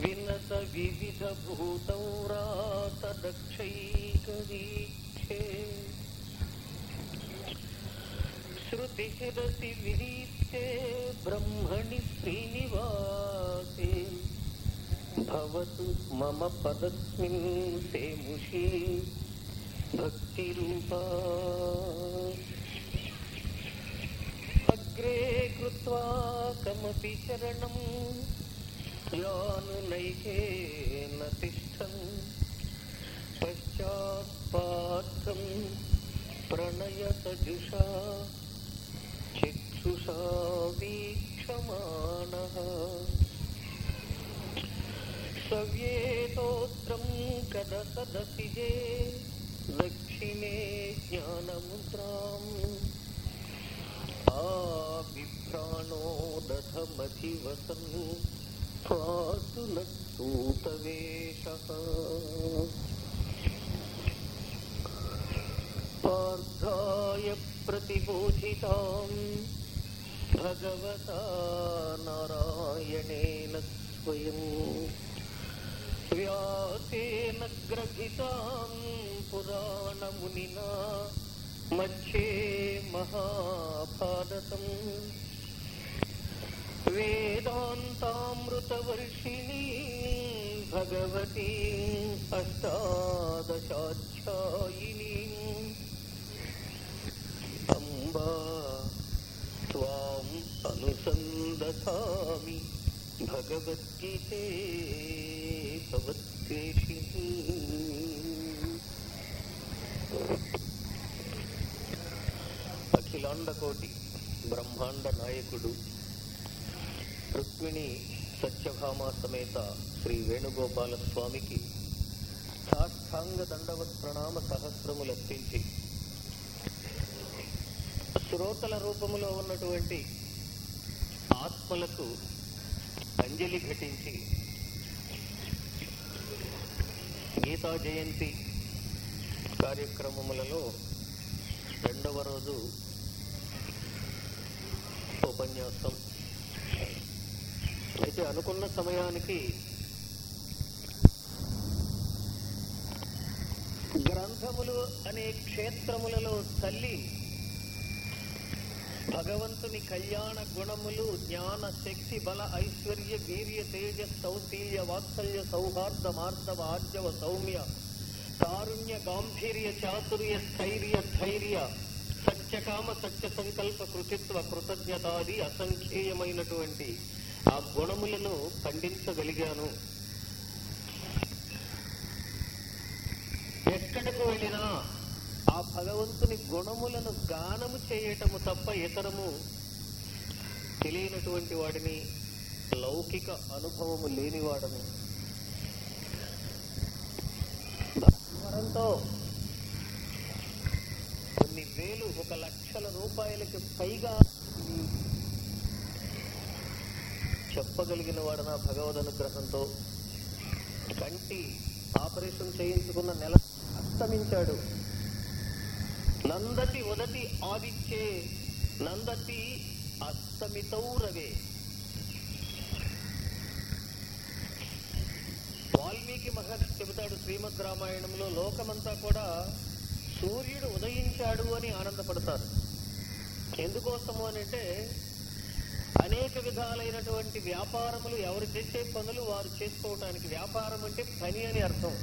विनतविधूतौरातदक्षैकीक्षे श्रुतिरतिविरीक्षे ब्रह्मणि श्रीनिवासे भवतु मम पदस्मिन् ते मुषे भक्तिरूपा। अग्रे कृत्वा कमपि चरणम् यानुनैकेन तिष्ठन् पश्चात्पात्रं प्रणयसजुषा चिक्षुषा वीक्षमाणः। सव्येतोत्रं कदसदसिजे दक्षिणे ज्ञानमुद्राम् आविभ्राणो दधमधिवसन् సదసిజే దక్షిణే జ్ఞానముద్రాం ఆ బిభ్రాణో దధమధివసన్ పాసులూతవేష పార్థాయ ప్రతిబోధితాం భగవతా నారాయణేన స్వయం వ్యాసేన గ్రథితాం పురాణమునినా మధ్యే మహాభారతం వేదాంతామృతవర్షిణీ భగవతీ అష్టాదశాధ్యాయిని అంబా త్వాం అనుసందధామి భగవద్గీతే భవద్వేషిణీ అఖిలాండకోటి బ్రహ్మాండ నాయకుడు రుక్మిణి సత్యభామ సమేత శ్రీ వేణుగోపాల స్వామికి సాష్టాంగ దండవత్ ప్రణామ సహస్రములర్పించి శ్రోతల రూపములో ఉన్నటువంటి ఆత్మలకు అంజలి ఘటించి గీతా జయంతి కార్యక్రమములలో రెండవ రోజు ఉపన్యాసం అయితే అనుకున్న సమయానికి గ్రంథములు అనే క్షేత్రములలో తల్లి భగవంతుని కళ్యాణ గుణములు జ్ఞాన శక్తి బల ఐశ్వర్య వీర్య తేజ సౌశీల్య వాత్సల్య సౌహార్ద మార్దవ ఆర్జవ సౌమ్య కారుణ్య గాంభీర్య చాతుర్య స్థైర్య ధైర్య సత్యకామ సత్య సంకల్ప కృతిత్వ కృతజ్ఞతాది అసంఖ్యేయమైనటువంటి ఆ గుణములను ఖండించగలిగాను. ఎక్కడికి వెళ్ళినా ఆ భగవంతుని గుణములను గానము చేయటము తప్ప ఇతరము తెలియనటువంటి వాడిని లౌకిక అనుభవము లేనివాడని. వరంతో కొన్ని వేలు ఒక లక్షల రూపాయలకి పైగా చెప్పగలిగిన వాడన భగవద్ అనుగ్రహంతో కంటి ఆపరేషన్ చేయించుకున్న నెల అస్తమించాడు. నందతి ఉదతి ఆదిచ్చే నందతి అస్తమితౌరవే. వాల్మీకి మహర్షి చెబుతాడు శ్రీమద్ రామాయణంలో లోకమంతా కూడా సూర్యుడు ఉదయించాడు అని ఆనందపడతారు. ఎందుకోసము అని అంటే అనేక విధాలైనటువంటి వ్యాపారములు ఎవరు చేసే పనులు వారు చేసుకోవటానికి వ్యాపారం అంటే పని అని అర్థం.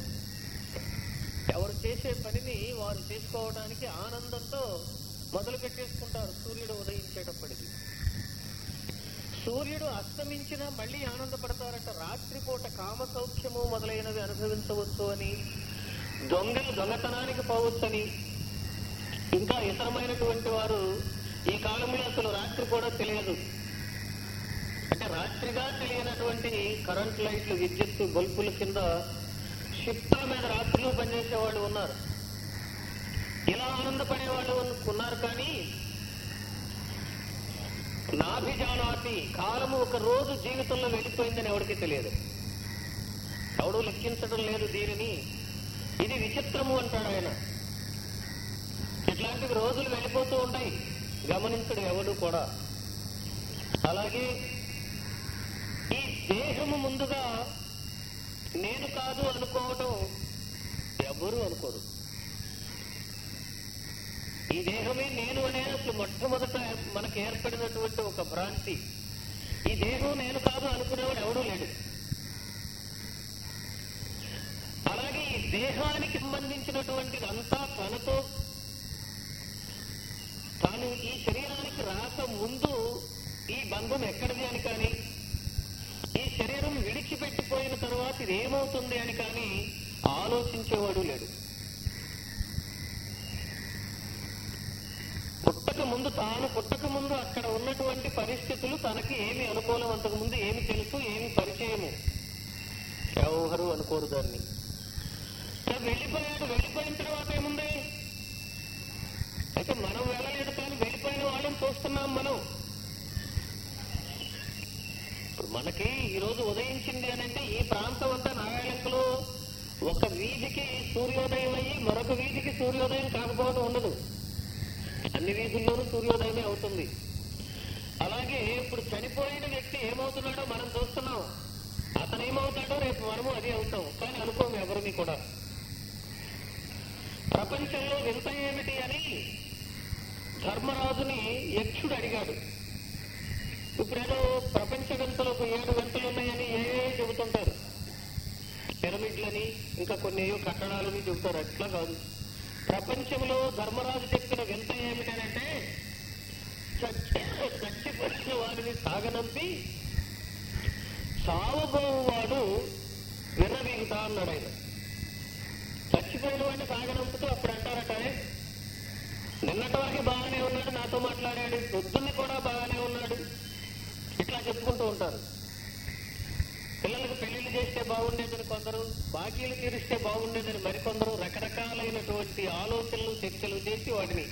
ఎవరు చేసే పనిని వారు చేసుకోవడానికి ఆనందంతో మొదలు పెట్టేసుకుంటారు సూర్యుడు ఉదయించేటప్పటికి. సూర్యుడు అస్తమించినా మళ్ళీ ఆనందపడతారట. రాత్రిపూట కామ సౌఖ్యము మొదలైనవి అనుభవించవచ్చు అని దొంగలు దొంగతనానికి పోవచ్చని ఇంకా ఇతరమైనటువంటి వారు ఈ కాలంలో అసలు రాత్రి కూడా తెలియదు. రాత్రిగా తెలియనటువంటి కరెంట్ లైట్లు విద్యుత్ బల్బుల కింద షిఫ్ట్ల మీద రాత్రులు పనిచేసే వాళ్ళు ఉన్నారు. ఇలా ఆనందపడే వాళ్ళు ఉన్నారు కానీ నాభిజానాతి కాలము ఒక రోజు జీవితంలో వెళ్ళిపోయిందని ఎవరికి తెలియదు. ఎవడు లెక్కించడం లేదు దీనిని. ఇది విచిత్రము అంటాడు ఆయన. ఇట్లాంటివి రోజులు వెళ్ళిపోతూ ఉంటాయి. గమనించడు ఎవడు కూడా. అలాగే ఈ దేహము ముందుగా నేను కాదు అనుకోవటం ఎవరు అనుకోరు. ఈ దేహమే నేను అనేది మొట్టమొదట మనకు ఏర్పడినటువంటి ఒక భ్రాంతి. ఈ దేహం నేను కాదు అనుకునేవాడు ఎవడూ లేడు. అలాగే ఈ దేహానికి సంబంధించినటువంటిది అంతా తనతో. తాను ఈ శరీరానికి రాక ముందు ఈ బంధం ఎక్కడిది అని కానీ విడిచిపెట్టిపోయిన తర్వాత ఇది ఏమవుతుంది అని కానీ ఆలోచించేవాడు లేడు. పుట్టక ముందు తాను పుట్టక ముందు అక్కడ ఉన్నటువంటి పరిస్థితులు తనకి ఏమి అనుకూలం అంతకుముందు ఏమి తెలుసు ఏమి పరిచయము ఎవరు అనుకోరు దాన్ని. వెళ్ళిపోయాడు వెళ్ళిపోయిన తర్వాత ఏముంది? అయితే మనం వెళ్ళలేదు కానీ వెళ్ళిపోయిన వాళ్ళని చూస్తున్నాం మనం ఇప్పుడు మనకి ఈరోజు ఉదయించింది అనంటే ఈ ప్రాంతం అంతా నారాయణంలో ఒక వీధికి సూర్యోదయం అయ్యి మరొక వీధికి సూర్యోదయం కాకపోవడం ఉండదు. అన్ని వీధుల్లోనూ సూర్యోదయమే అవుతుంది. అలాగే ఇప్పుడు చనిపోయిన వ్యక్తి ఏమవుతున్నాడో మనం చూస్తున్నాం. అతను ఏమవుతాడో రేపు మనము అది అవుతాం. కానీ అనుకోము ఎవరిని కూడా. ప్రపంచంలో వింత ఏమిటి అని ధర్మరాజుని యక్షుడు అడిగాడు. ఇప్పుడేదో గంటలకు ఏడు గంటలు ఉన్నాయని ఏ చెబుతుంటారు. పిరమిడ్లని ఇంకా కొన్ని ఏవో కట్టడాలని చెబుతారు. అట్లా కాదు. ప్రపంచంలో ధర్మరాజు చెప్పిన వింత ఏమిటంటే చచ్చిపోయిన వారిని సాగనంపి సావబోవాడు వినవీగుతా అన్నాడు ఆయన. చచ్చిపోయిన వాడిని సాగనంపుతూ అప్పుడు అంటారట నిన్నటి వారికి బాగానే ఉన్నాడు నాతో మాట్లాడాడు పొద్దున్న కూడా బాగానే ఉన్నాడు. ఇట్లా చెప్పుకుంటూ ఉంటారు. పిల్లలకు పెళ్ళిళ్ళు చేస్తే బాగుండేదని కొందరు బాకీలు తీరిస్తే బాగుండేదని మరికొందరు రకరకాలైనటువంటి ఆలోచనలు చర్చలు చేసి వాటిని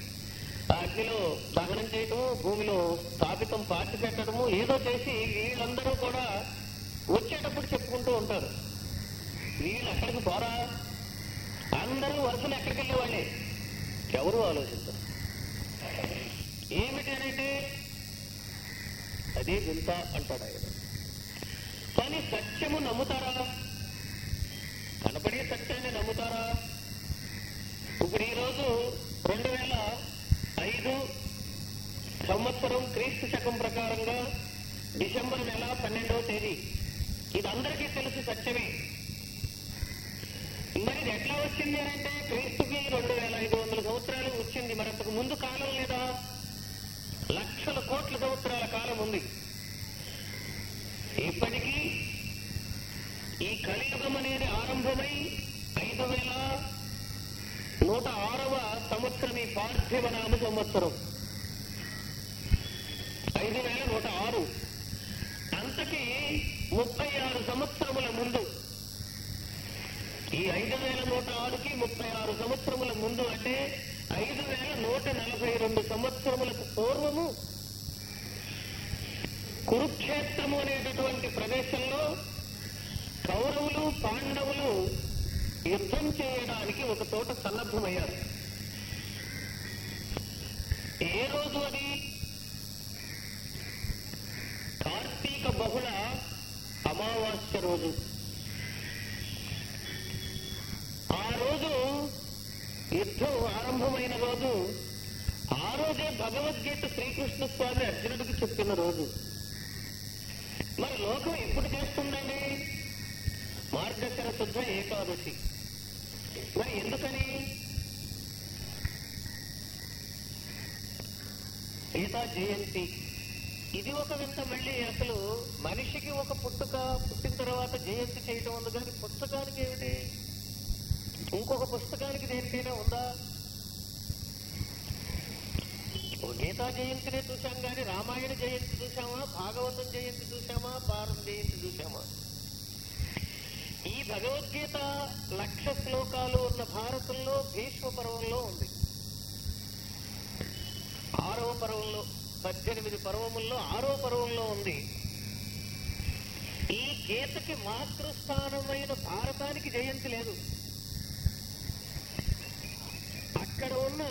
అగ్నిలో దహనం చేయటము భూమిలో స్థాపితం పాతి పెట్టడము ఏదో చేసి వీళ్ళందరూ కూడా వచ్చేటప్పుడు చెప్పుకుంటూ ఉంటారు. వీళ్ళు అక్కడికి పోరా? అందరూ వరుసలు ఎక్కడికి వెళ్ళే వాళ్ళే ఎవరు ఆలోచించరు ఏమిటి అంటే అదే వింత అంటాడు ఆయన. కానీ సత్యము నమ్ముతారా? కనపడే సత్యాన్ని నమ్ముతారా? ఇప్పుడు ఈరోజు రెండు వేల ఐదు సంవత్సరం క్రీస్తు శకం ప్రకారంగా డిసెంబర్ నెల పన్నెండవ తేదీ. ఇది అందరికీ తెలుసు సత్యమే. మరి ఎట్లా వచ్చింది అంటే క్రీస్తుకి రెండు వేల ఐదు వందల సంవత్సరాలు వచ్చింది. మరి అంతకు ముందు కాలం లేదా లక్షల కోట్ల సంవత్సరాల కాలం ఉంది. ఇప్పటికీ ఈ కలియుగం అనేది ఆరంభమై ఐదు వేల నూట ఆరవ సంవత్సరం ఈ పార్థివ నామ సంవత్సరం. ఐదు వేల నూట ఆరు. అంతకి ముప్పై ఆరు సంవత్సరముల ముందు ఈ ఐదు వేల నూట ఆరుకి ముప్పై ఆరు సంవత్సరముల ముందు అంటే ఐదు వేల నూట నలభై రెండు సంవత్సరములకు యుద్ధం చేయడానికి ఒక తోట సన్నద్ధమయ్యారు. ఏ రోజు అది? కార్తీక బహుళ అమావాస్య రోజు. ఆ రోజు యుద్ధం ఆరంభమైన రోజు ఆ రోజే భగవద్గీత శ్రీకృష్ణ స్వామి అర్జునుడికి చెప్పిన రోజు. మరి లోకం ఎప్పుడు చేస్తుందండి? మార్గశర శుద్ధ ఏకాదశి. మరి ఎందుకని? గీతా జయంతి. ఇది ఒక వింత మళ్ళీ. అసలు మనిషికి ఒక పుట్టుక పుట్టిన తర్వాత జయంతి చేయటం ఉంది కానీ పుస్తకానికి ఏమిటి? ఇంకొక పుస్తకానికి దేనికైనా ఉందా? ఓ గీతా జయంతినే చూశాం కానీ రామాయణ జయంతి చూసామా భాగవతం జయంతి చూసామా భారత జయంతి చూసామా భగవద్గీత లక్ష శ్లోకాలు ఉన్న భారతంలో భీష్మ పర్వంలో ఉంది. ఆరవ పర్వంలో పద్దెనిమిది పర్వముల్లో ఆరో పర్వంలో ఉంది. ఈ గీతకి మాతృస్థానమైన భారతానికి జయంతి లేదు. అక్కడ ఉన్న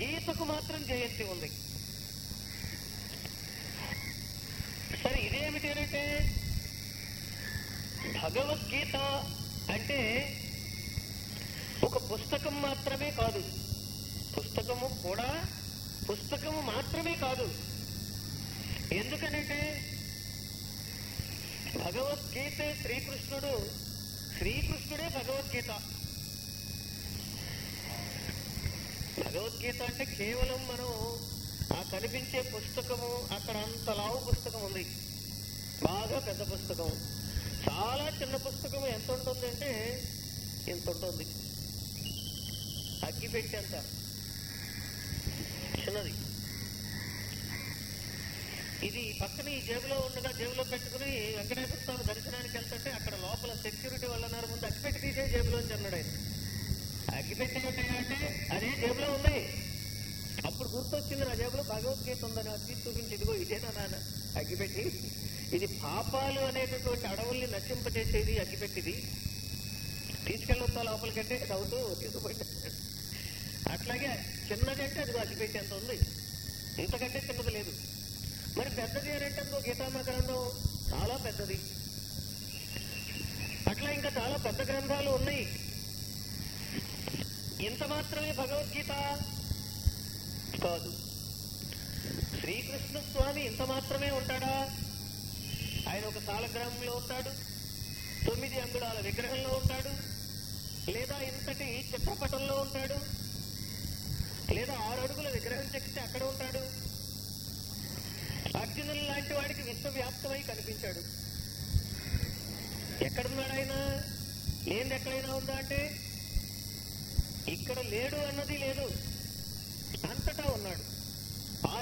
గీతకు మాత్రం జయంతి ఉంది సరే ఇదేమిటి అంటే భగవద్గీత అంటే ఒక పుస్తకం మాత్రమే కాదు. పుస్తకము కూడా పుస్తకము మాత్రమే కాదు. ఎందుకనంటే భగవద్గీత శ్రీకృష్ణుడు శ్రీకృష్ణుడే భగవద్గీత. భగవద్గీత అంటే కేవలం మనం ఆ కనిపించే పుస్తకము అక్కడ అంత లావు పుస్తకం ఉంది. బాగా పెద్ద పుస్తకం. చాలా చిన్న పుస్తకం ఎంత ఉంటుందంటే ఇంత ఉంటుంది. అగ్గి పెట్టేంత చిన్నది. ఇది పక్కన ఈ జేబులో ఉండగా జేబులో పెట్టుకుని వెంకటేశ్వర స్వామి దర్శనానికి వెళ్తుంటే అక్కడ లోపల సెక్యూరిటీ వల్ల అన్నారు ముందు అగ్గిపెట్టి తీసే జేబులో అన్నాడు ఆయన. అగ్గిపెట్టి అంటే అదే జేబులో ఉంది. అప్పుడు గుర్తొచ్చింది నా జేబులో భగవద్గీత ఉందని. అగ్గి చూపించి ఇదిగో ఇదేనా నాన్న? అగ్గిపెట్టి ఇది పాపాలు అనేటటువంటి అడవుల్ని నశింపజేసేది అగ్గిపెట్టిది. తీసుకెళ్ళొస్తా లోపలికంటే అవుతూ తీసుకుపోయింది అట్లాగే చిన్నదంటే అది అగ్గిపెట్టేంత ఉంది. ఇంతకంటే చిన్నది లేదు. మరి పెద్దది అని గీతామ గ్రంథం చాలా పెద్దది. అట్లా ఇంకా చాలా పెద్ద గ్రంథాలు ఉన్నాయి. ఇంత మాత్రమే భగవద్గీత కాదు. శ్రీకృష్ణ స్వామి ఇంత మాత్రమే ఉంటాడా? ఆయన ఒక సాలగ్రామంలో ఉంటాడు. తొమ్మిది అంగుళాల విగ్రహంలో ఉంటాడు. లేదా ఇంతటి చిత్రపటంలో ఉంటాడు. లేదా ఆరు అడుగుల విగ్రహం చెక్కితే అక్కడ ఉంటాడు. అర్జునులు లాంటి వాడికి విశ్వవ్యాప్తమై కనిపించాడు. ఎక్కడున్నాడు ఆయన? లేనిది ఎక్కడైనా ఉందా అంటే ఇక్కడ లేడు అన్నది లేదు. అంతటా ఉన్నాడు.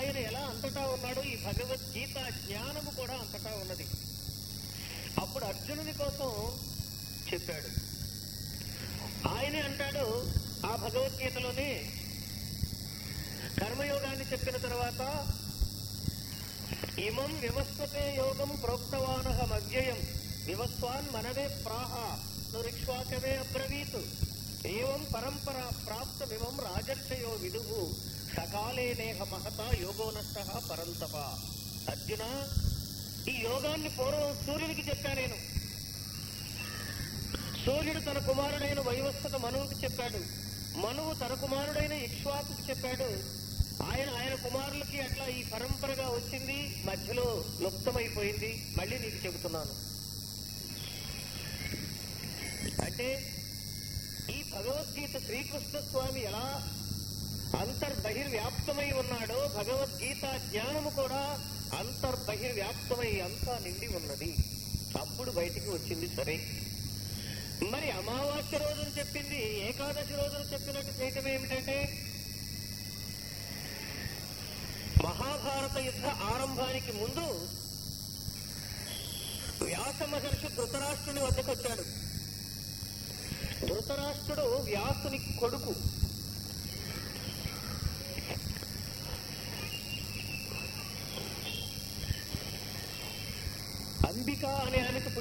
ఆయన ఎలా అంతటా ఉన్నాడో ఈ భగవద్గీత జ్ఞానము కూడా అంతటా ఉన్నది. అప్పుడు అర్జునుని కోసం చెప్పాడు. ఆయనే అంటాడు ఆ భగవద్గీతలోనే కర్మయోగాన్ని చెప్పిన తర్వాత ఇమం వివస్వతే యోగం ప్రోక్తవానహం అవ్యయం వివస్వాన్ మనవే ప్రాహ నురిక్ష్వాకవే అబ్రవీత్ ఏవం పరంపర ప్రాప్తమిమం రాజర్షయో విదువు సకాలే నేహ మహత యోగో నష్ట పరంతప. అర్జున ఈ యోగాన్ని పూర్వం సూర్యునికి చెప్పా నేను. సూర్యుడు తన కుమారుడైన వైవస్వత మనువుకి చెప్పాడు. మనువు తన కుమారుడైన ఇక్ష్వాకుకి చెప్పాడు. ఆయన ఆయన కుమారులకి అట్లా ఈ పరంపరగా వచ్చింది మధ్యలో లుప్తమైపోయింది. మళ్ళీ నీకు చెబుతున్నాను. అంటే ఈ భగవద్గీత శ్రీకృష్ణ స్వామి ఎలా అంతర్బహిర్వ్యాప్తమై ఉన్నాడో. భగవద్గీత జ్ఞానము కూడా అంతర్బహిర్వ్యాప్తమై అంతా నిండి ఉన్నది. అప్పుడు బయటికి వచ్చింది సరే. మరి అమావాస్య రోజును చెప్పింది ఏకాదశి రోజున చెప్పినట్టు చేయటం ఏమిటంటే మహాభారత యుద్ధ ఆరంభానికి ముందు వ్యాస మహర్షి ధృతరాష్ట్రుని వద్దకొచ్చాడు. ధృతరాష్ట్రుడు వ్యాసుని కొడుకు.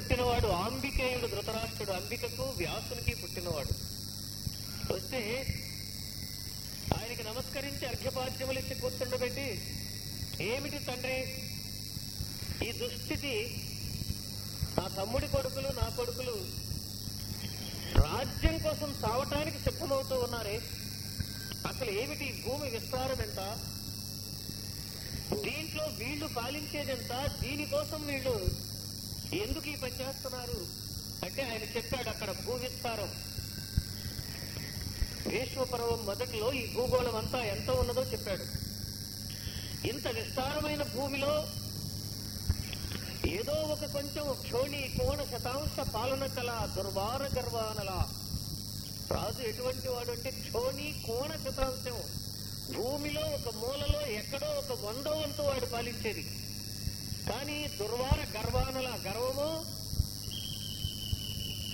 పుట్టినవాడు ఆంబికేయుడు ధృతరాష్ట్రుడు. అంబికకు వ్యాసునికి పుట్టినవాడు. వస్తే ఆయనకి నమస్కరించి అర్ఘ్యపాద్యములు ఇచ్చి కూర్చుండబెట్టి ఏమిటి తండ్రి? ఈ దుస్థితి నా తమ్ముడి కొడుకులు నా కొడుకులు రాజ్యం కోసం సావటానికి సిద్ధమవుతూ ఉన్నారే? అసలు ఏమిటి భూమి విస్తారం ఎంత? దీంట్లో వీళ్ళు పాలించేదెంత దీనికోసం వీళ్ళు ఎందుకు ఈ పని చేస్తున్నారు? అంటే ఆయన చెప్పాడు అక్కడ భూ విస్తారం భీష్మ మొదటిలో ఈ భూగోళం అంతా ఎంత ఉన్నదో చెప్పాడు. ఇంత విస్తారమైన భూమిలో ఏదో ఒక కొంచెం క్షోణి కోణ శతాంశ పాలన కల దుర్వార గర్వానల. రాజు ఎటువంటి వాడు అంటే క్షోణి కోణ శతాంశం. భూమిలో ఒక మూలలో ఎక్కడో ఒక వందో వంతు వాడు పాలించేది. కానీ దుర్వార గర్వానుల గర్వము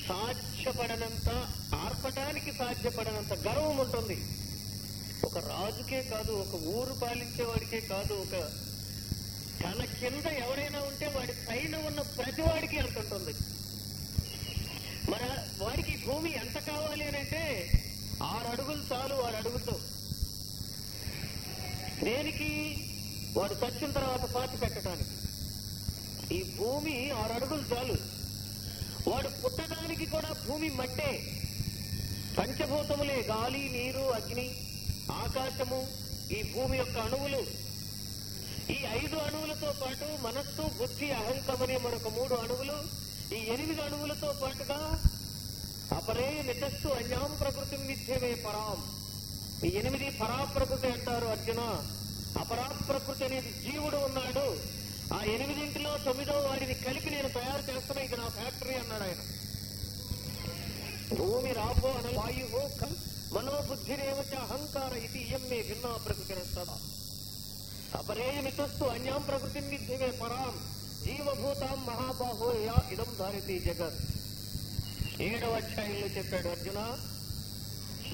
సాధ్యపడనంత ఆర్పటానికి సాధ్యపడనంత గర్వం ఉంటుంది. ఒక రాజుకే కాదు ఒక ఊరు పాలించేవాడికే కాదు ఒక తన కింద ఎవరైనా ఉంటే వాడి పైన ఉన్న ప్రతి వాడికి అంత ఉంటుంది. మరి వాడికి భూమి ఎంత కావాలి అని అంటే ఆరు అడుగులు చాలు వాడు అడుగుతో దేనికి? వాడు చచ్చిన తర్వాత పాతి పెట్టడానికి. ఈ భూమి ఆరు అడుగులు చాలు. వాడు పుట్టడానికి కూడా భూమి మట్టే. పంచభూతములే గాలి నీరు అగ్ని ఆకాశము ఈ భూమి యొక్క అణువులు. ఈ ఐదు అణువులతో పాటు మనస్సు బుద్ధి అహంకం అనే మరొక మూడు అణువులు. ఈ ఎనిమిది అణువులతో పాటుగా అపరే నితస్సు అన్యాం ప్రకృతి మిథ్యమే పరాం. ఈ ఎనిమిది పరాప్రకృతి అంటారు అర్జున. అపరాప్రకృతి అనేది జీవుడు ఉన్నాడు. ఆ ఎనిమిదింటిలో తొమ్మిదో వాటిని కలిపి నేను తయారు చేస్తున్నా. ఇది నా ఫ్యాక్టరీ అన్నాడు ఆయన. భూమి రాపో అన వాయువో కం మనోబుద్ధిరేవచ అహంకార ఇది ఇయం మే భిన్నా ప్రకృతి సదా అపరేయమితస్తు అన్యాం ప్రకృతి విద్యమే పరాం. జీవభూతాం మహాబాహో యా ఇదం ధారితి జగత్. ఏడవ అధ్యాయంలో చెప్పాడు అర్జున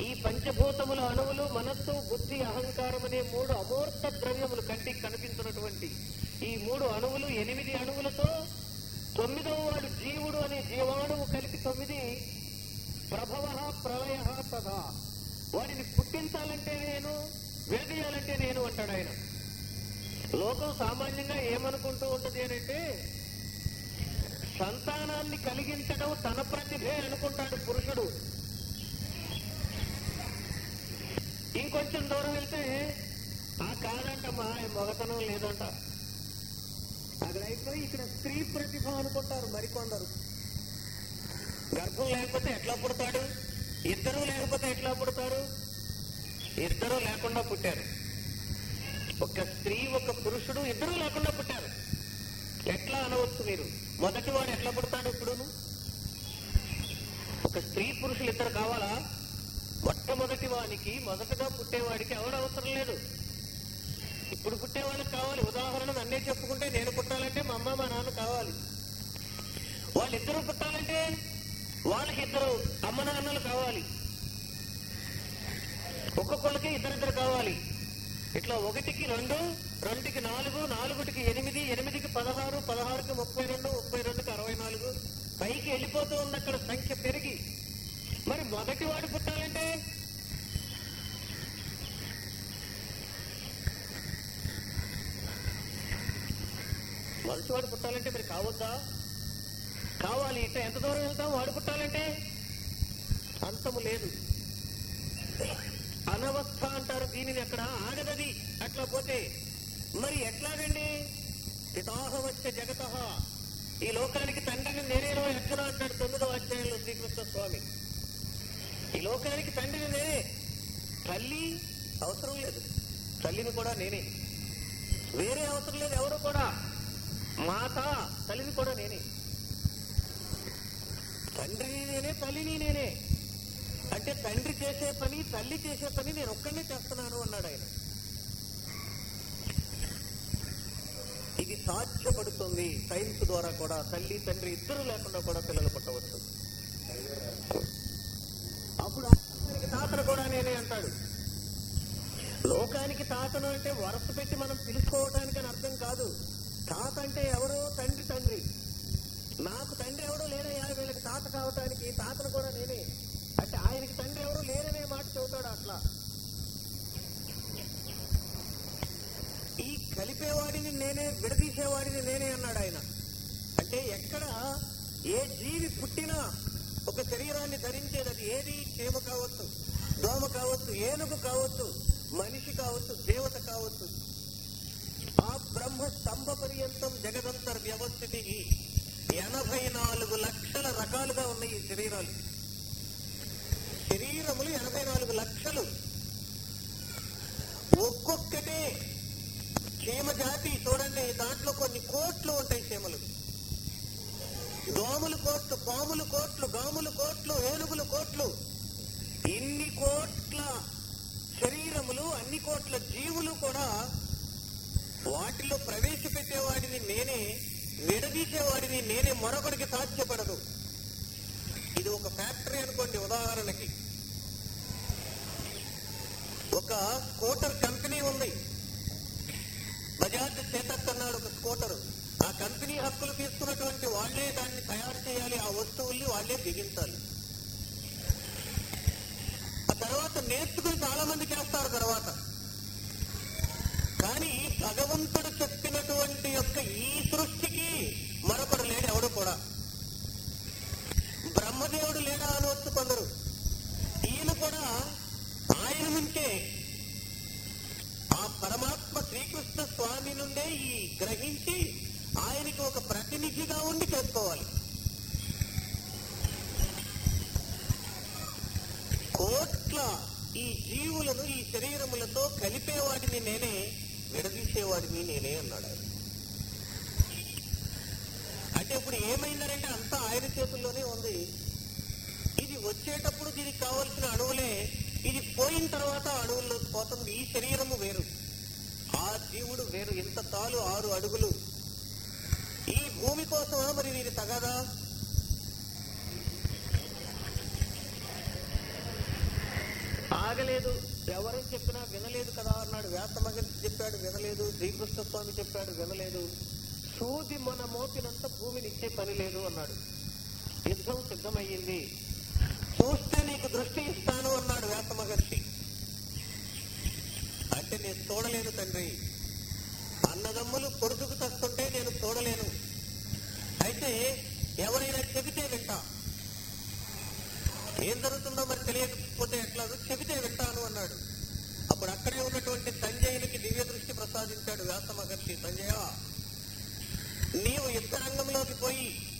ఈ పంచభూతముల అణువులు మనస్సు బుద్ధి అహంకారం అనే మూడు అమూర్త ద్రవ్యములు కంటికి కనిపించినటువంటి ఈ మూడు అణువులు ఎనిమిది అణువులతో తొమ్మిదవ వాడు జీవుడు అనే జీవాణువు కలిపి తొమ్మిది. ప్రభవ ప్రళయ తథా వాడిని పుట్టించాలంటే నేను వేదేయాలంటే నేను అంటాడు ఆయన. లోకం సామాన్యంగా ఏమనుకుంటూ ఉంటుంది అంటే సంతానాన్ని కలిగించడం తన ప్రతిభే అనుకుంటాడు పురుషుడు. ఇంకొంచెం దూరం వెళ్తే ఆ కాదంటమ్మా మగతనం లేదంట. అక్కడ అయిపోయి ఇక్కడ స్త్రీ ప్రతిభ అనుకుంటారు మరికొందరు. గర్భం లేకపోతే ఎట్లా పుడతాడు? ఇద్దరు లేకపోతే ఎట్లా పుడతారు? ఇద్దరు లేకుండా పుట్టారు. ఒక స్త్రీ ఒక పురుషుడు ఇద్దరు లేకుండా పుట్టారు. ఎట్లా అనవచ్చు మీరు? మొదటి వాడు ఎట్లా పుడతాడు ఇప్పుడును ఒక స్త్రీ పురుషులు ఇద్దరు కావాలా? మొట్టమొదటి వానికి మొదటగా పుట్టేవాడికి ఎవరు అవసరం లేదు. ఇప్పుడు పుట్టేవాళ్ళకి కావాలి. ఉదాహరణ అన్నీ చెప్పుకుంటే నేను పుట్టాలంటే మా అమ్మ మా నాన్న కావాలి. వాళ్ళిద్దరూ పుట్టాలంటే వాళ్ళకి ఇద్దరు అమ్మ నాన్నలు కావాలి. ఒక్కొక్కళ్ళకి ఇద్దరిద్దరు కావాలి. ఇట్లా ఒకటికి రెండు రెండుకి నాలుగు నాలుగుటికి ఎనిమిది ఎనిమిదికి పదహారు పదహారుకి ముప్పై రెండు ముప్పై రెండుకి అరవై నాలుగు. పైకి వెళ్ళిపోతూ ఉంది అక్కడ సంఖ్య పెరిగి. మరి మొదటి వాడు పుట్టాలంటే మనిషి వాడు పుట్టాలంటే మరి కావద్దా? కావాలి. ఇట్లా ఎంత దూరం వెళ్తాం? వాడు పుట్టాలంటే? అంతము లేదు. అనవస్థ అంటారు దీనిని అక్కడ. ఆగదది. అట్లా పోతే మరి ఎట్లాగండి? పితాహవచ్చ జగత. ఈ లోకానికి తండ్రిని నేనేనో ఎక్కడ అంటాడు తొమ్మిదవ అధ్యాయంలో శ్రీకృష్ణ స్వామి. ఈ లోకానికి తండ్రిని నేనే. తల్లి అవసరం లేదు. తల్లిని కూడా నేనే. వేరే అవసరం లేదు. ఎవరు కూడా. మాత తల్లిని కూడా నేనే. తండ్రిని నేనే తల్లిని నేనే. అంటే తండ్రి చేసే పని తల్లి చేసే పని నేను ఒక్కడినే చేస్తున్నాను అన్నాడు ఆయన. ఇది సాధ్యపడుతుంది సైన్స్ ద్వారా కూడా తల్లి తండ్రి ఇద్దరు లేకుండా కూడా పిల్లలు పుట్టవచ్చు. అప్పుడు తాతను కూడా నేనే అంటాడు. లోకానికి తాతను అంటే వరస పెట్టి మనం పిలుచుకోవటానికి అని అర్థం కాదు. తాత అంటే ఎవరు తండ్రి తండ్రి. నాకు తండ్రి ఎవరు లేరయ్యా వీళ్ళకి తాత కావటానికి తాతను కూడా నేనే. అంటే ఆయనకి తండ్రి ఎవరు లేరనే మాట చెబుతాడు అట్లా. ఈ కలిపేవాడిని నేనే విడదీసేవాడిని నేనే అన్నాడు ఆయన. అంటే ఎక్కడ ఏ జీవి పుట్టినా ఒక శరీరాన్ని ధరించేది అది ఏది? చేమ కావచ్చు దోమ కావచ్చు ఏనుగు కావచ్చు మనిషి కావచ్చు దేవత కావచ్చు. బ్రహ్మస్తంభ బ్రహ్మ స్తంభ పర్యంతం జగదంతర్ వ్యవస్థితి ఎనభై నాలుగు లక్షల రకాలుగా ఉన్నాయి ఈ శరీరాలు. శరీరములు ఎనభై నాలుగు లక్షలు. ఒక్కొక్కటే చీమ జాతి. చూడండి దాంట్లో కొన్ని కోట్లు ఉంటాయి చీమలు దోములు కోట్లు పాములు కోట్లు గాములు కోట్లు ఏనుగులు కోట్లు. ఇన్ని కోట్ల శరీరములు అన్ని కోట్ల జీవులు కూడా వాటిలో ప్రవేశపెట్టేవాడిని నేనే విడదీసేవాడిని నేనే మరొకడికి సాధ్యపడదు. ఇది ఒక ఫ్యాక్టరీ అనుకోండి ఉదాహరణకి. ఒక స్కూటర్ కంపెనీ ఉంది. బజాజ్ చేతక్ అన్నాడు ఒక స్కూటర్. ఆ కంపెనీ హక్కులు తీసుకున్నటువంటి వాళ్ళే దాన్ని తయారు చేయాలి. ఆ వస్తువుల్ని వాళ్ళే బిగించాలి. ఆ తర్వాత నేర్చుకుని చాలా మంది చేస్తారు తర్వాత. కానీ భగవంతుడు చెప్పినటువంటి యొక్క ఈ సృష్టికి మరొకడు లేడు ఎవడు కూడా. బ్రహ్మదేవుడు లేడా అనవచ్చు కొందరు. ఈయన కూడా ఆయన నుంచే. ఆ పరమాత్మ శ్రీకృష్ణ స్వామి నుండే ఈ గ్రహించి ఆయనకి ఒక ప్రతినిధిగా ఉండి చేసుకోవాలి. కోట్ల ఈ జీవులను ఈ శరీరములతో కలిపేవాడిని నేనే విడదీసేవాడిని నేనే అన్నాడు ఆయన. అంటే ఇప్పుడు ఏమైందనంటే అంతా ఆయన చేతుల్లోనే ఉంది. ఇది వచ్చేటప్పుడు దీనికి కావలసిన అణువులే ఇది పోయిన తర్వాత అడవుల్లోకి పోతుంది ఈ శరీరము వేరు. ఆ జీవుడు వేరు. ఇంత తాలు ఆరు అడుగులు. ఈ భూమి కోసమా మరి వీరి తగదా? ఆగలేదు. ఎవరు చెప్పినా వినలేదు కదా అన్నాడు. వ్యాస మహర్షి చెప్పాడు వినలేదు. శ్రీకృష్ణ స్వామి చెప్పాడు వినలేదు. సూది మన మోపినంత భూమిని ఇచ్చే పని లేదు అన్నాడు. యుద్ధం సిద్ధమయ్యింది. చూస్తే నీకు దృష్టి ఇస్తాను అన్నాడు వ్యాస మహర్షి. అంటే నేను చూడలేను తండ్రి. అన్నదమ్ములు పొడుచుకు తస్తుంటే నేను చూడలేను. అయితే ఎవరైనా చెబితే వింటా. ఏం జరుగుతుందో మరి తెలియకపోతే ఎట్లా? చెబితే వింటాను అన్నాడు. అప్పుడు అక్కడే ఉన్నటువంటి సంజయునికి దివ్య దృష్టి ప్రసాదించాడు వ్యాస మహర్షి. సంజయ నీవు యుద్ధ రంగంలోకి పోయి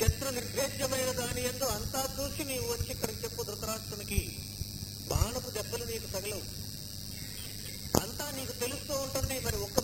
శత్రు నిర్భేద్యమైన దాని ఎందు అంతా చూసి నీవు వచ్చి ఇక్కడ చెప్పు ధృతరాష్ట్రునికి. బాణపు దెబ్బలు నీకు తగలవు. అంతా నీకు తెలుస్తూ ఉంటుంది. మరి ఒక్క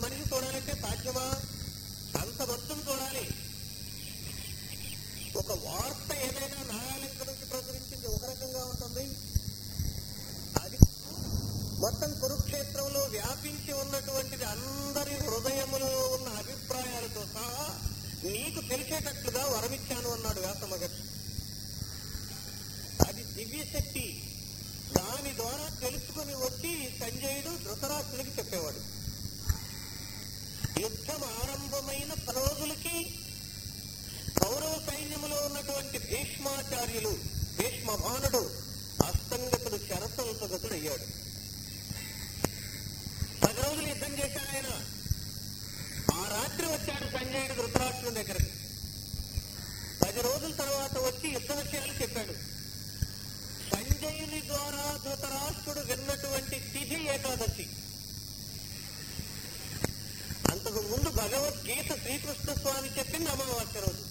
భగవద్గీత శ్రీకృష్ణ స్వామి చెప్పింది అమావాస్య రోజు.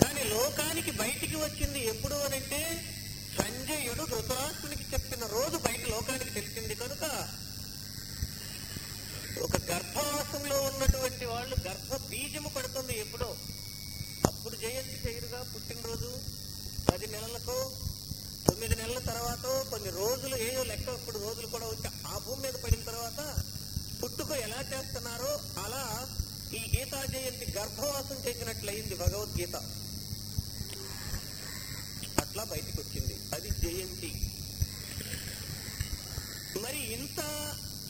కానీ లోకానికి బయటికి వచ్చింది ఎప్పుడు అనంటే సంజయుడు ధృతరాష్ట్రునికి చెప్పిన రోజు బయట లోకానికి తెలిసింది కనుక ఒక గర్భవాసంలో ఉన్నటువంటి వాళ్ళు గర్భ బీజము పడుతుంది ఎప్పుడో. అప్పుడు జయంతి చేయరుగా పుట్టినరోజు. పది నెలలకో తొమ్మిది నెలల తర్వాత కొన్ని రోజులు ఏయో లెక్క ఇప్పుడు రోజులు కూడా వచ్చి ఆ భూమి మీద పడిన తర్వాత పుట్టుక ఎలా చేస్తున్నారో అలా ఈ గీతా జయంతి గర్భవాసం చేసినట్లయింది భగవద్గీత. అట్లా బయటికి వచ్చింది అది జయంతి. మరి ఇంత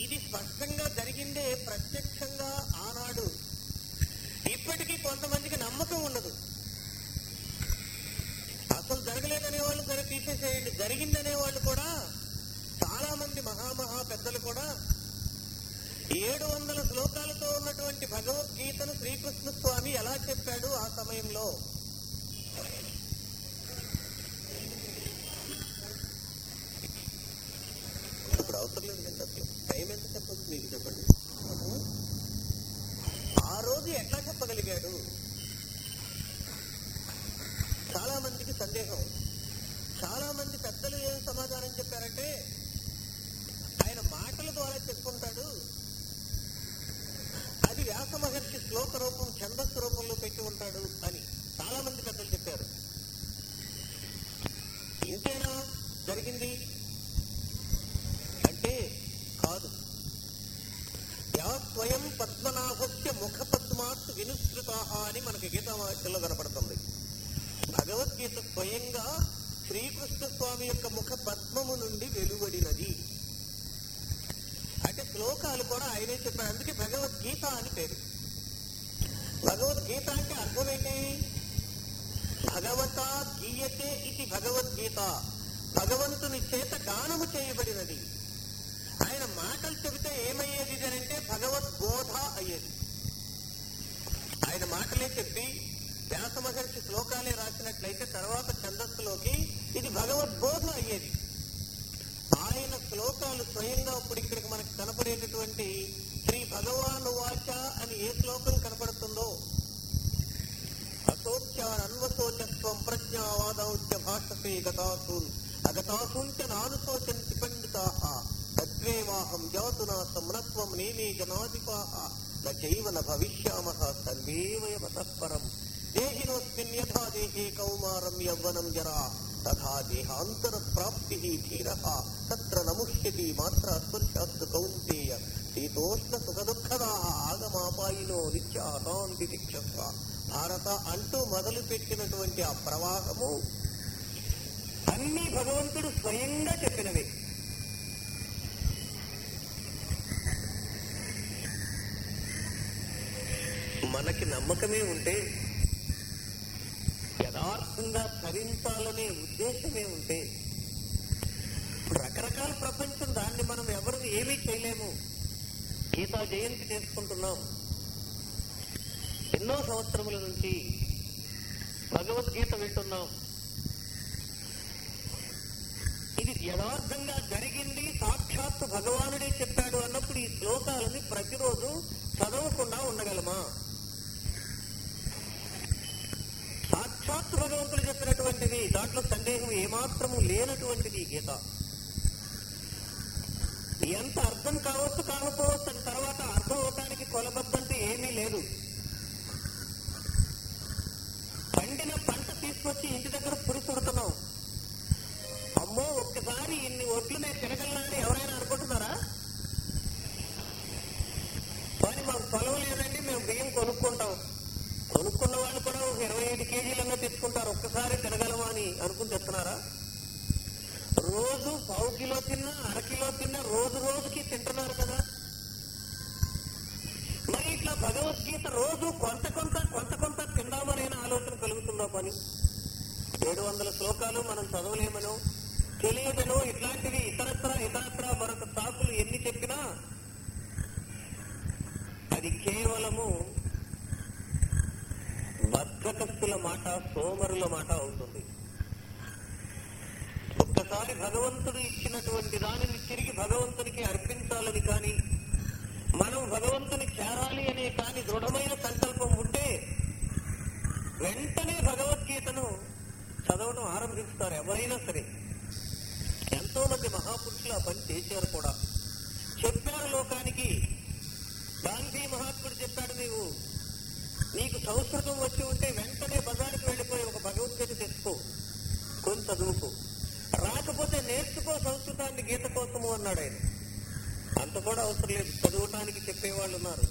ఇది స్పష్టంగా జరిగిందే ప్రత్యక్షంగా ఆనాడు. ఇప్పటికీ కొంతమందికి నమ్మకం ఉండదు. అసలు జరగలేదనే వాళ్ళు సరే తీసేసేయండి. జరిగిందనే వాళ్ళు కూడా చాలా మంది మహామహా పెద్దలు కూడా ఏడు వందల శ్లోకాలతో ఉన్నటువంటి భగవద్గీతను శ్రీకృష్ణ స్వామి ఎలా చెప్పాడు ఆ సమయంలో? ఇప్పుడు అవసరం లేదు కదా అసలు. టైం ఎంత చెప్పొచ్చు మీకు చెప్పండి? ఆ రోజు ఎట్లా చెప్పగలిగాడు? చాలా మందికి సందేహం. చాలా మంది పెద్దలు ఏం సమాధానం చెప్పారంటే ఆయన మాటల ద్వారా చెప్పుకుంటాడు అది వ్యాస మహర్షి శ్లోక రూపం ఛందస్సు రూపంలో పెట్టి ఉంటాడు అని చాలా మంది పెద్దలు చెప్పారు. ఇంతేనా జరిగింది? అంటే కాదు. స్వయం పద్మనాభస్య ముఖ పద్మాత్ వినుసృతా అని మనకి గీతావాక్యంలో కనపడుతుంది. భగవద్గీత స్వయంగా శ్రీకృష్ణ స్వామి యొక్క ముఖ పద్మము నుండి వెలువడినది. అంటే శ్లోకాలు కూడా ఆయనే చెప్పారు. అందుకే భగవద్గీత అని పేరు. భగవద్గీత అంటే అర్థం ఏంటి? భగవత గీయతే ఇది భగవద్గీత. భగవంతుని చేత గానము చేయబడినది. ఆయన మాటలు చెబితే ఏమయ్యేది అని అంటే భగవద్బోధ అయ్యేది. ఆయన మాటలే చెప్పి వ్యాస మహర్షి శ్లోకాలే రాసినట్లయితే తర్వాత ఛందస్సులోకి ఇది భగవద్బోధ అయ్యేది. ఆయన శ్లోకాలు స్వయంగా ఇప్పుడు ఇక్కడికి మనకు కనపడేటటువంటి శ్రీ భగవాను వాచ అని ఏ శ్లోకం కనపడుతుందో? అశోచ్యాన్ ప్రజ్ఞావాదౌచ్య భాషసే గతాసూన్. అగతాసూంచ నానుశోచంతి పండితాః. తద్వేవాహం జాతు నా సమ్రత్వం నేనే జనాధిపాః. న చైవ న భవిష్యామః సర్వే వయమతఃపరం దేహినోస్మిన్ యథా దేహే కౌమారం యవ్వనం జరా. తథా దేహాంతర ప్రాప్తి ధీరః తత్ర నముష్యతి మాత్ర స్పర్శాస్తు కౌంతేయ శీతోష్ణ సుఖ దుఃఖదా ఆగమాపాయినో నిత్యాశాంతి తిక్షస్వ భారత అంటూ మొదలు పెట్టినటువంటి ఆ ప్రవాహము అన్ని భగవంతుడు స్వయంగా చెప్పినవి. మనకి నమ్మకమే ఉంటే యథార్థంగా భరించాలనే ఉద్దేశమే ఉంటే రకరకాల ప్రపంచం దాన్ని మనం ఎవరు ఏమీ చేయలేము. గీతా జయంతి చేసుకుంటున్నాం. ఎన్నో సంవత్సరముల నుంచి భగవద్గీత వింటున్నాం. ఇది యథార్థంగా జరిగింది సాక్షాత్తు భగవానుడే చెప్పాడు అన్నప్పుడు ఈ శ్లోకాలని ప్రతిరోజు చదవకుండా ఉండగలమా? సాక్షాత్ భగవంతుడు చెప్పినటువంటిది దాంట్లో సందేహం ఏమాత్రము లేనటువంటిది ఈ గీత. ఎంత అర్థం కావచ్చు కాకపోవచ్చు అని తర్వాత అర్థం అవటానికి కొలబద్దంటే ఏమీ లేదు. పండిన పంట తీసుకొచ్చి ఇంటి దగ్గర పురి అమ్మో ఒక్కసారి ఇన్ని ఒట్లు నేను తినగలనని ఎవరైనా అనుకుంటున్నారా కానీ మాకు పొలం లేదండి మేము బియ్యం కొనుక్కుంటాం కొనుక్కున్న వాళ్ళు కూడా ఒక ఇరవై ఐదు కేజీలన్నా తెచ్చుకుంటారు ఒక్కసారి తినగలమా అని అనుకుని తెస్తున్నారా? రోజు పావు కిలో తిన్నా అరకిలో తిన్నా రోజు రోజుకి తింటున్నారు కదా. అర్పించాలని కానీ మనం భగవంతుని చేరాలి అనే కాని దృఢమైన సంకల్పం ఉంటే వెంటనే భగవద్గీతను చదవడం ఆరంభిస్తారు ఎవరైనా సరే. ఎంతో మంది మహాపురుషులు ఆ పని చేశారు కూడా. చెప్పారు లోకానికి. గాంధీ మహాత్ముడు చెప్పాడు నీవు నీకు సంస్కృతం వచ్చి ఉంటే వెంటనే బజారుకి వెళ్ళిపోయి ఒక భగవద్గీత తెచ్చుకో కొంత చదువుకో. రాకపోతే నేర్చుకో సంస్కృతాన్ని గీత కోసము అన్నాడు ఆయన. అంత కూడా అవసరం లేదు. చదవటానికి చెప్పేవాళ్ళు ఉన్నారు.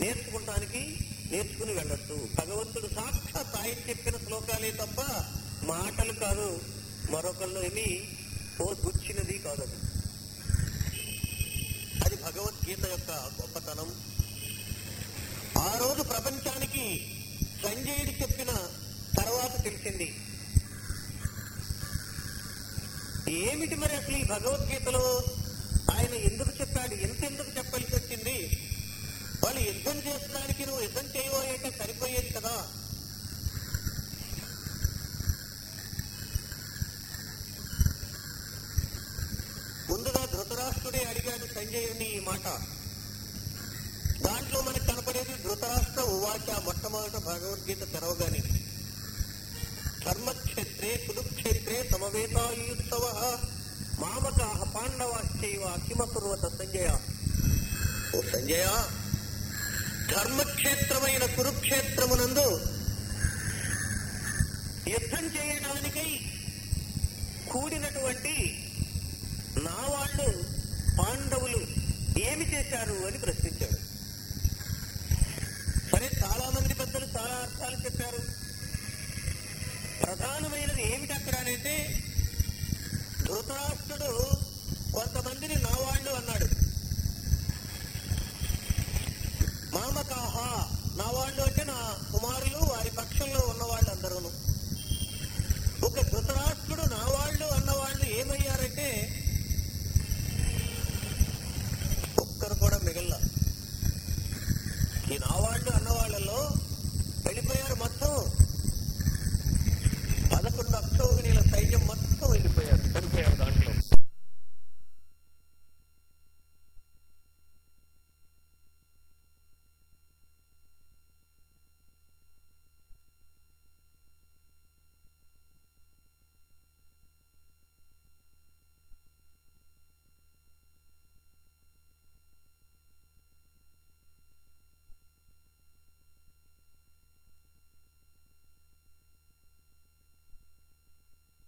నేర్చుకుంటానికి నేర్చుకుని వెళ్ళొచ్చు. భగవంతుడు సాక్షాత్ ఆయన చెప్పిన శ్లోకాలే తప్ప మాటలు కాదు. మరొకళ్ళు ఏమి ఓ గుచ్చినది కాదు అది. అది భగవద్గీత యొక్క గొప్పతనం. ఆ రోజు ప్రపంచానికి సంజయుడు చెప్పిన తర్వాత తెలిసింది. ఏమిటి మరి అసలు ఈ భగవద్గీతలో ఆయన ఎందుకు చెప్పాడు? ఎంతెందుకు చెప్పాల్సి వచ్చింది? వాళ్ళు యుద్ధం చేసడానికి నువ్వు యుద్ధం చేయబోయేట సరిపోయేది కదా. ముందుగా ధృతరాష్ట్రుడే అడిగాడు సంజయుని ఈ మాట. దాంట్లో మనకు కనపడేది ధృతరాష్ట్ర ఉవాచ మొట్టమొదట భగవద్గీత తెరవగానే. ధర్మక్షేత్రే కురుక్షేత్రే సమవేతాయుత్సవ మామకా పాండవాశ్చైవ కిమకుర్వత సంజయ. ఓ సంజయ ధర్మక్షేత్రమైన కురుక్షేత్రమునందు యుద్ధం చేయడానికై కూడినటువంటి నా వాళ్ళు పాండవులు ఏమి చేశారు అని ప్రశ్నించాడు. సరే చాలా మంది పెద్దలు చాలా అర్థాలు చెప్పారు. ప్రధానమైనది ఏమిటి అక్కడ అంటే ధృతరాష్ట్రుడు కొంతమందిని నావాళ్ళు అన్నాడు. మామకాహ నావాళ్ళు అంటే నా కుమారులు వారి పక్షంలో ఉన్నవాళ్ళు అందరూ ఒక ధృతరాష్ట్రుడు అన్న అన్నవాళ్ళు ఏమయ్యారంటే ఒక్కరు కూడా మిగిలిన